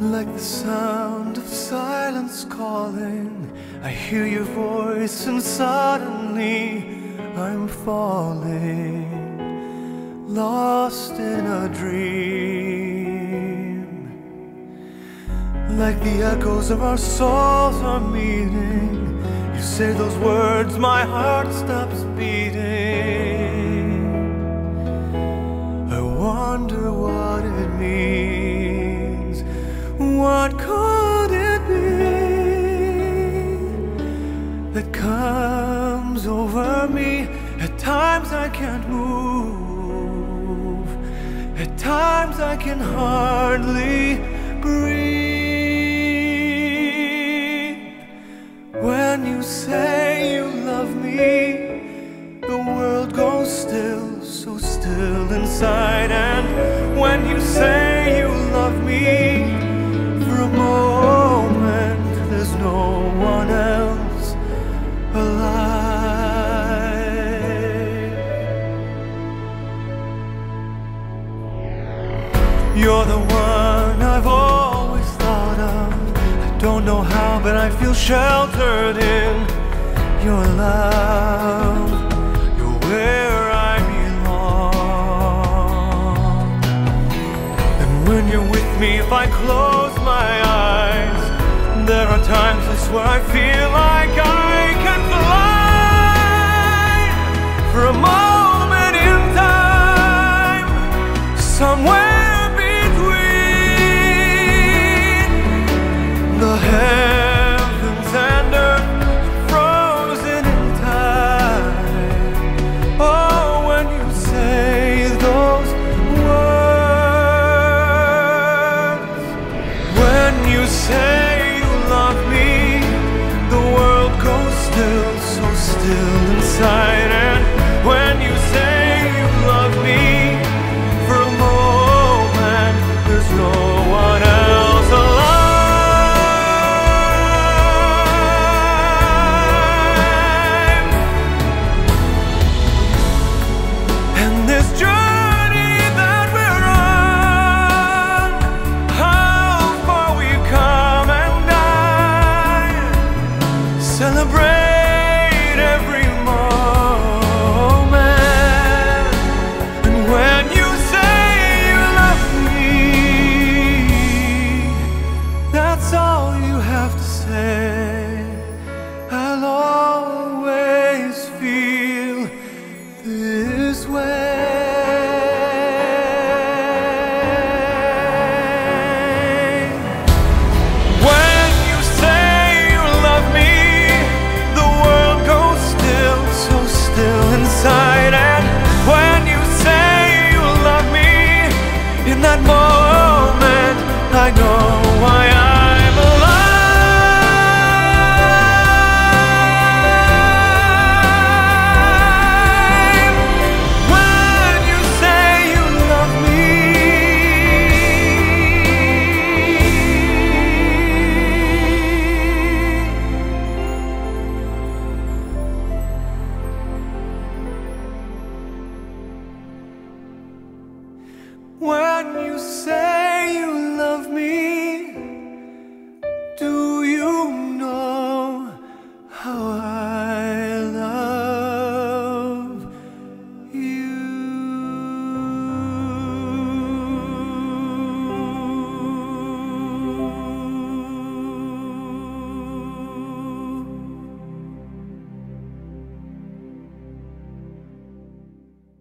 Like the sound of silence calling, I hear your voice, and suddenly I'm falling, lost in a dream. Like the echoes of our souls are meeting, you say those words, my heart stops beating. What could it be that comes over me? At times I can't move, at times I can hardly breathe. When you say you love me, the world goes still, so still inside. And when you say you love me, You're the one I've always thought of. I don't know how, but I feel sheltered in your love. You're where I belong. And when you're with me, if I close my eyes, there are times I swear I feel like I